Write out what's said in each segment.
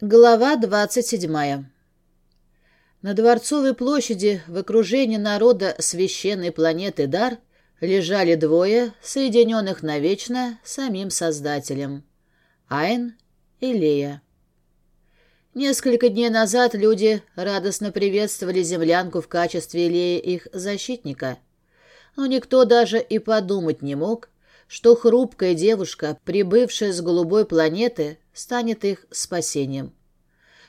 Глава двадцать седьмая. На Дворцовой площади в окружении народа священной планеты Дар лежали двое, соединенных навечно самим Создателем — Айн и Лея. Несколько дней назад люди радостно приветствовали землянку в качестве Леи их защитника, но никто даже и подумать не мог, что хрупкая девушка, прибывшая с голубой планеты, станет их спасением.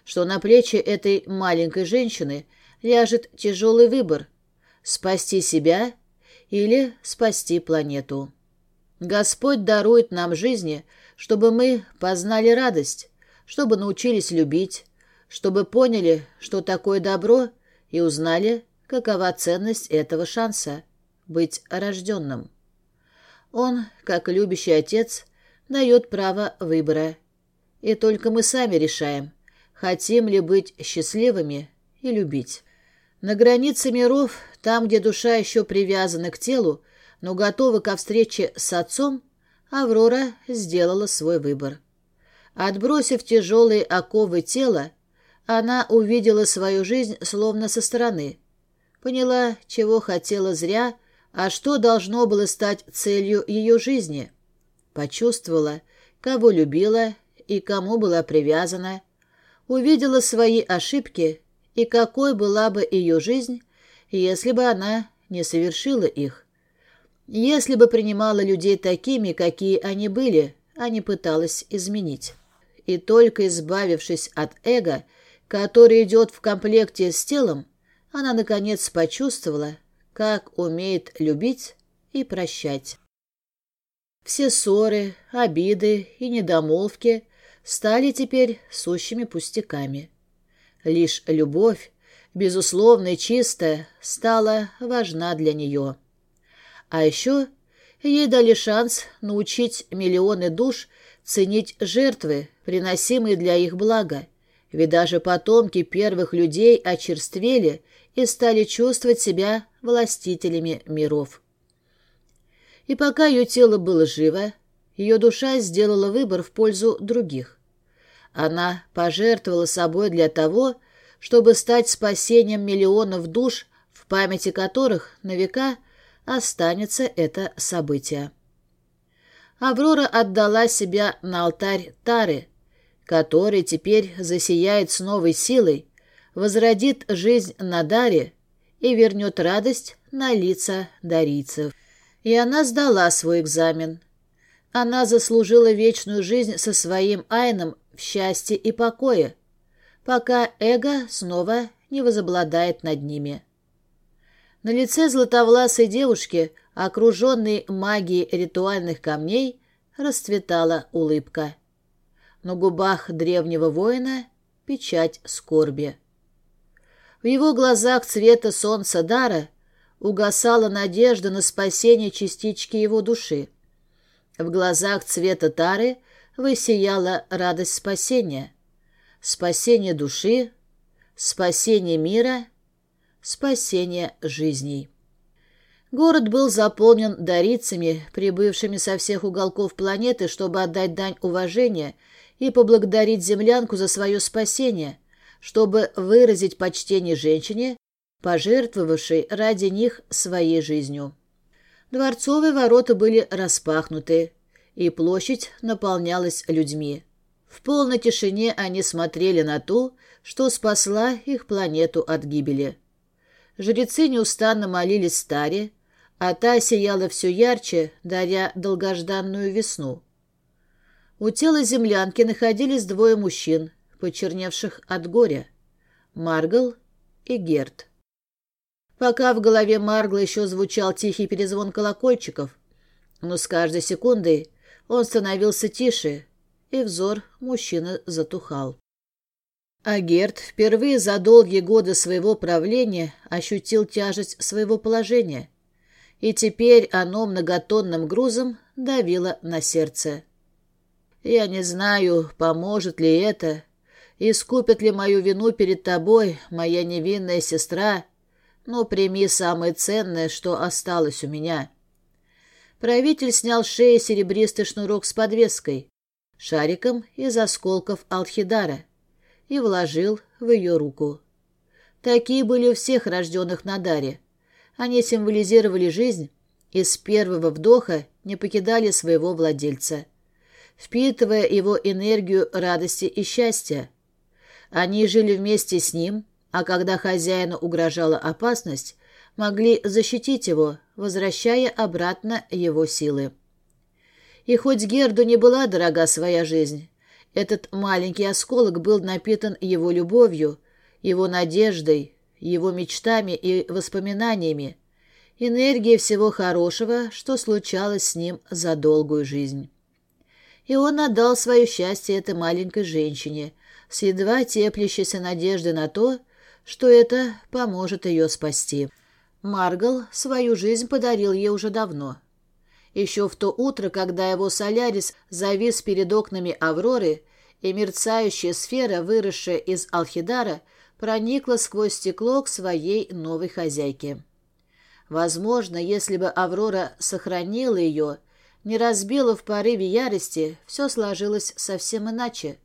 Что на плечи этой маленькой женщины ляжет тяжелый выбор – спасти себя или спасти планету. Господь дарует нам жизни, чтобы мы познали радость, чтобы научились любить, чтобы поняли, что такое добро, и узнали, какова ценность этого шанса – быть рожденным. Он, как любящий отец, дает право выбора. И только мы сами решаем, хотим ли быть счастливыми и любить. На границе миров, там, где душа еще привязана к телу, но готова ко встрече с отцом, Аврора сделала свой выбор. Отбросив тяжелые оковы тела, она увидела свою жизнь словно со стороны. Поняла, чего хотела зря – а что должно было стать целью ее жизни? Почувствовала, кого любила и кому была привязана, увидела свои ошибки и какой была бы ее жизнь, если бы она не совершила их. Если бы принимала людей такими, какие они были, а не пыталась изменить. И только избавившись от эго, который идет в комплекте с телом, она, наконец, почувствовала, как умеет любить и прощать. Все ссоры, обиды и недомолвки стали теперь сущими пустяками. Лишь любовь, безусловно и чистая, стала важна для нее. А еще ей дали шанс научить миллионы душ ценить жертвы, приносимые для их блага, ведь даже потомки первых людей очерствели и стали чувствовать себя властителями миров. И пока ее тело было живо, ее душа сделала выбор в пользу других. Она пожертвовала собой для того, чтобы стать спасением миллионов душ, в памяти которых на века останется это событие. Аврора отдала себя на алтарь Тары, который теперь засияет с новой силой, возродит жизнь на Даре и вернет радость на лица дарийцев. И она сдала свой экзамен. Она заслужила вечную жизнь со своим Айном в счастье и покое, пока эго снова не возобладает над ними. На лице златовласой девушки, окруженной магией ритуальных камней, расцветала улыбка. На губах древнего воина печать скорби. В его глазах цвета солнца дара угасала надежда на спасение частички его души. В глазах цвета тары высияла радость спасения. Спасение души, спасение мира, спасение жизней. Город был заполнен дарицами, прибывшими со всех уголков планеты, чтобы отдать дань уважения и поблагодарить землянку за свое спасение – чтобы выразить почтение женщине, пожертвовавшей ради них своей жизнью. Дворцовые ворота были распахнуты, и площадь наполнялась людьми. В полной тишине они смотрели на ту, что спасла их планету от гибели. Жрецы неустанно молились старе, а та сияла все ярче, даря долгожданную весну. У тела землянки находились двое мужчин, почерневших от горя. Маргл и Герт. Пока в голове Маргла еще звучал тихий перезвон колокольчиков, но с каждой секундой он становился тише, и взор мужчины затухал. А Герт впервые за долгие годы своего правления ощутил тяжесть своего положения, и теперь оно многотонным грузом давило на сердце. «Я не знаю, поможет ли это, Искупит ли мою вину перед тобой, моя невинная сестра? Ну, прими самое ценное, что осталось у меня». Правитель снял с шеи серебристый шнурок с подвеской, шариком из осколков Алхидара, и вложил в ее руку. Такие были у всех рожденных на даре. Они символизировали жизнь и с первого вдоха не покидали своего владельца, впитывая его энергию радости и счастья. Они жили вместе с ним, а когда хозяину угрожала опасность, могли защитить его, возвращая обратно его силы. И хоть Герду не была дорога своя жизнь, этот маленький осколок был напитан его любовью, его надеждой, его мечтами и воспоминаниями, энергией всего хорошего, что случалось с ним за долгую жизнь. И он отдал свое счастье этой маленькой женщине, с едва теплящейся надеждой на то, что это поможет ее спасти. Маргал свою жизнь подарил ей уже давно. Еще в то утро, когда его Солярис завис перед окнами Авроры, и мерцающая сфера, выросшая из Алхидара, проникла сквозь стекло к своей новой хозяйке. Возможно, если бы Аврора сохранила ее, не разбила в порыве ярости, все сложилось совсем иначе.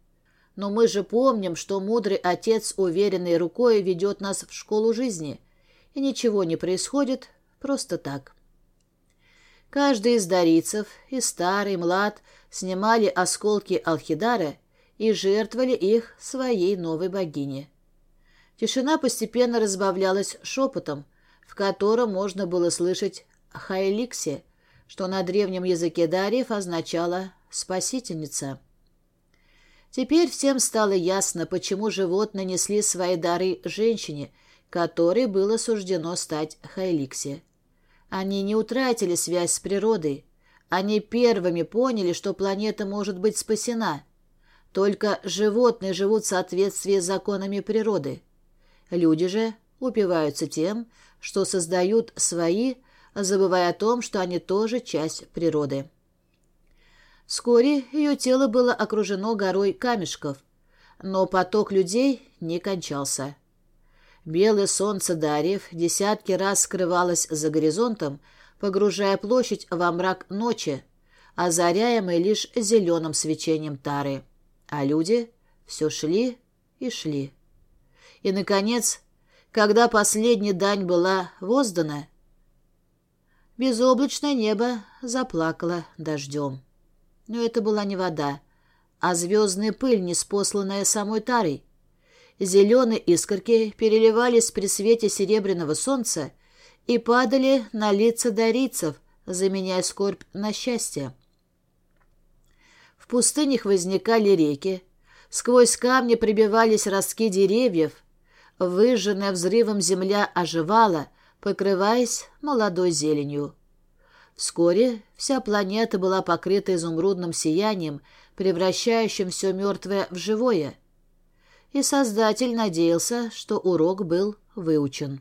Но мы же помним, что мудрый отец уверенной рукой ведет нас в школу жизни, и ничего не происходит просто так. Каждый из дарицев, и старый, и млад, снимали осколки Алхидара и жертвовали их своей новой богине. Тишина постепенно разбавлялась шепотом, в котором можно было слышать «хайликсе», что на древнем языке дариев означало «спасительница». Теперь всем стало ясно, почему животные несли свои дары женщине, которой было суждено стать Хайликсе. Они не утратили связь с природой. Они первыми поняли, что планета может быть спасена. Только животные живут в соответствии с законами природы. Люди же упиваются тем, что создают свои, забывая о том, что они тоже часть природы. Вскоре ее тело было окружено горой камешков, но поток людей не кончался. Белое солнце Дарьев десятки раз скрывалось за горизонтом, погружая площадь во мрак ночи, озаряемой лишь зеленым свечением тары. А люди все шли и шли. И, наконец, когда последняя дань была воздана, безоблачное небо заплакало дождем. Но это была не вода, а звездная пыль, неспосланная самой Тарой. Зеленые искорки переливались при свете серебряного солнца и падали на лица дарицев, заменяя скорбь на счастье. В пустынях возникали реки, сквозь камни прибивались ростки деревьев, выжженная взрывом земля оживала, покрываясь молодой зеленью. Вскоре вся планета была покрыта изумрудным сиянием, превращающим все мертвое в живое. И Создатель надеялся, что урок был выучен.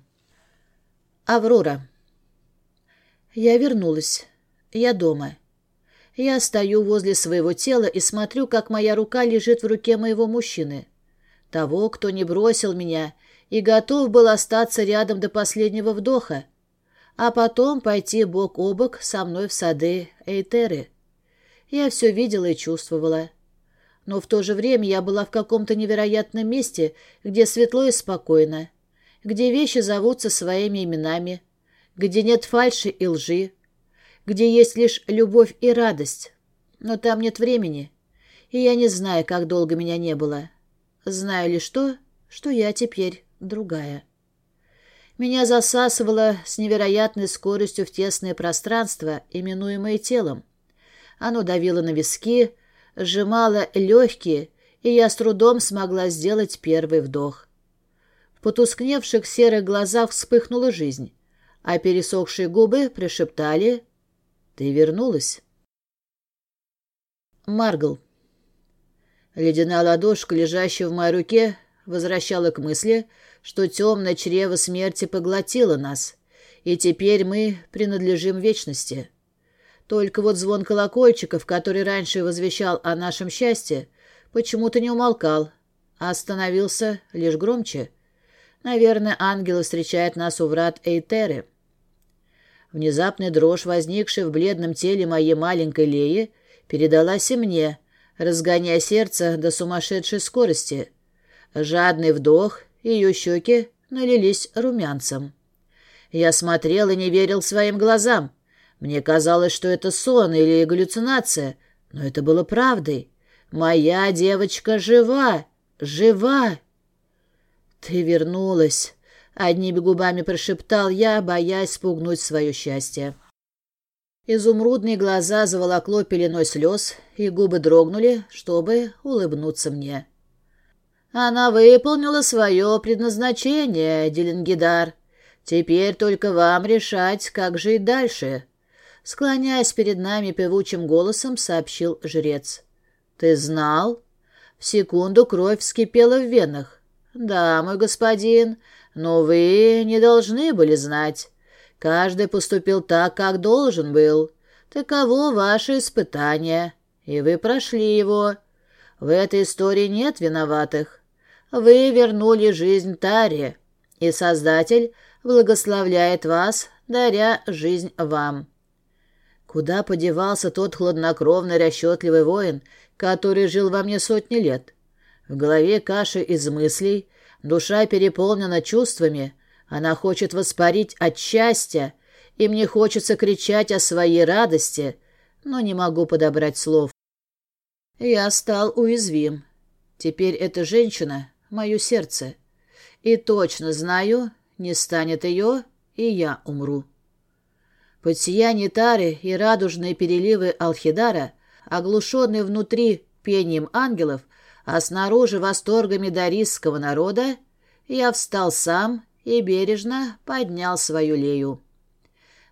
Аврора. Я вернулась. Я дома. Я стою возле своего тела и смотрю, как моя рука лежит в руке моего мужчины. Того, кто не бросил меня и готов был остаться рядом до последнего вдоха а потом пойти бок о бок со мной в сады Эйтеры. Я все видела и чувствовала. Но в то же время я была в каком-то невероятном месте, где светло и спокойно, где вещи зовутся своими именами, где нет фальши и лжи, где есть лишь любовь и радость. Но там нет времени, и я не знаю, как долго меня не было. Знаю лишь то, что я теперь другая. Меня засасывало с невероятной скоростью в тесное пространство, именуемое телом. Оно давило на виски, сжимало легкие, и я с трудом смогла сделать первый вдох. В потускневших серых глазах вспыхнула жизнь, а пересохшие губы пришептали «Ты вернулась». Маргл. Ледяная ладошка, лежащая в моей руке, возвращала к мысли — что темное чрево смерти поглотило нас, и теперь мы принадлежим вечности. Только вот звон колокольчиков, который раньше возвещал о нашем счастье, почему-то не умолкал, а остановился лишь громче. Наверное, ангелы встречают нас у врат Эйтеры. Внезапная дрожь, возникшая в бледном теле моей маленькой Леи, передалась и мне, разгоняя сердце до сумасшедшей скорости — Жадный вдох, ее щеки налились румянцем. Я смотрел и не верил своим глазам. Мне казалось, что это сон или галлюцинация, но это было правдой. Моя девочка жива, жива. Ты вернулась, — одними губами прошептал я, боясь спугнуть свое счастье. Изумрудные глаза заволокло пеленой слез, и губы дрогнули, чтобы улыбнуться мне. Она выполнила свое предназначение, Деленгидар. Теперь только вам решать, как жить дальше. Склоняясь перед нами певучим голосом, сообщил жрец. Ты знал? В секунду кровь вскипела в венах. Да, мой господин, но вы не должны были знать. Каждый поступил так, как должен был. Таково ваше испытание, и вы прошли его. В этой истории нет виноватых. Вы вернули жизнь Таре, и Создатель благословляет вас, даря жизнь вам. Куда подевался тот хладнокровный расчетливый воин, который жил во мне сотни лет? В голове каши из мыслей, душа переполнена чувствами, она хочет воспарить от счастья, и мне хочется кричать о своей радости, но не могу подобрать слов. Я стал уязвим. Теперь эта женщина — мое сердце. И точно знаю, не станет ее, и я умру. Под сияние тары и радужные переливы Алхидара, оглушенные внутри пением ангелов, а снаружи восторгами дарисского народа, я встал сам и бережно поднял свою лею.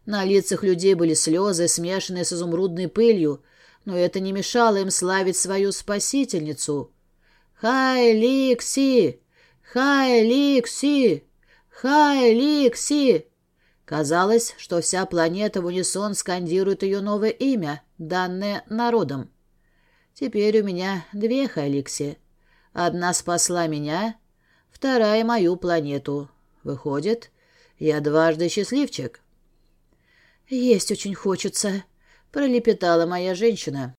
На лицах людей были слезы, смешанные с изумрудной пылью, но это не мешало им славить свою спасительницу. «Хай-Ликси! Хай-Ликси! Хай-Ликси!» Казалось, что вся планета в унисон скандирует ее новое имя, данное народом. Теперь у меня две Хайликси. Одна спасла меня, вторая — мою планету. Выходит, я дважды счастливчик. «Есть очень хочется», — пролепетала моя женщина.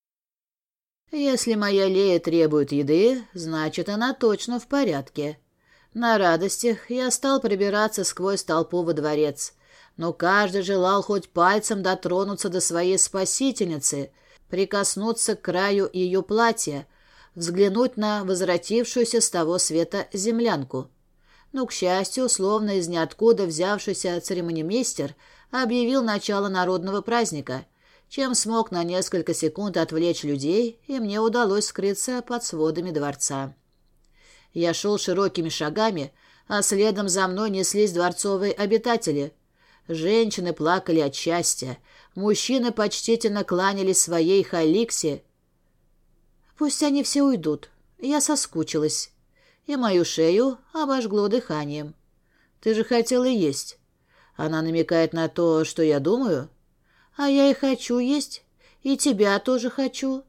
«Если моя Лея требует еды, значит, она точно в порядке. На радостях я стал пробираться сквозь толпу во дворец, но каждый желал хоть пальцем дотронуться до своей спасительницы, прикоснуться к краю ее платья, взглянуть на возвратившуюся с того света землянку. Но, к счастью, словно из ниоткуда взявшийся церемонимейстер объявил начало народного праздника, чем смог на несколько секунд отвлечь людей, и мне удалось скрыться под сводами дворца. Я шел широкими шагами, а следом за мной неслись дворцовые обитатели. Женщины плакали от счастья, мужчины почтительно кланялись своей халиксе. «Пусть они все уйдут, я соскучилась» и мою шею обожгло дыханием. «Ты же хотела есть». Она намекает на то, что я думаю. «А я и хочу есть, и тебя тоже хочу».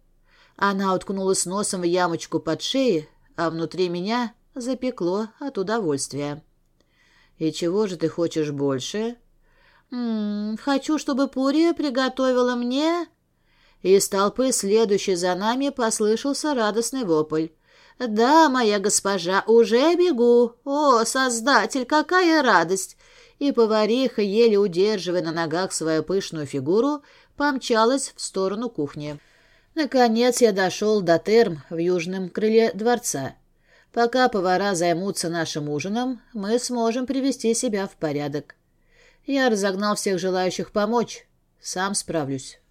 Она уткнулась носом в ямочку под шеей, а внутри меня запекло от удовольствия. «И чего же ты хочешь больше?» «М -м, «Хочу, чтобы Пурия приготовила мне...» Из толпы, следующей за нами, послышался радостный вопль. «Да, моя госпожа, уже бегу! О, создатель, какая радость!» И повариха, еле удерживая на ногах свою пышную фигуру, помчалась в сторону кухни. Наконец я дошел до терм в южном крыле дворца. Пока повара займутся нашим ужином, мы сможем привести себя в порядок. Я разогнал всех желающих помочь. Сам справлюсь.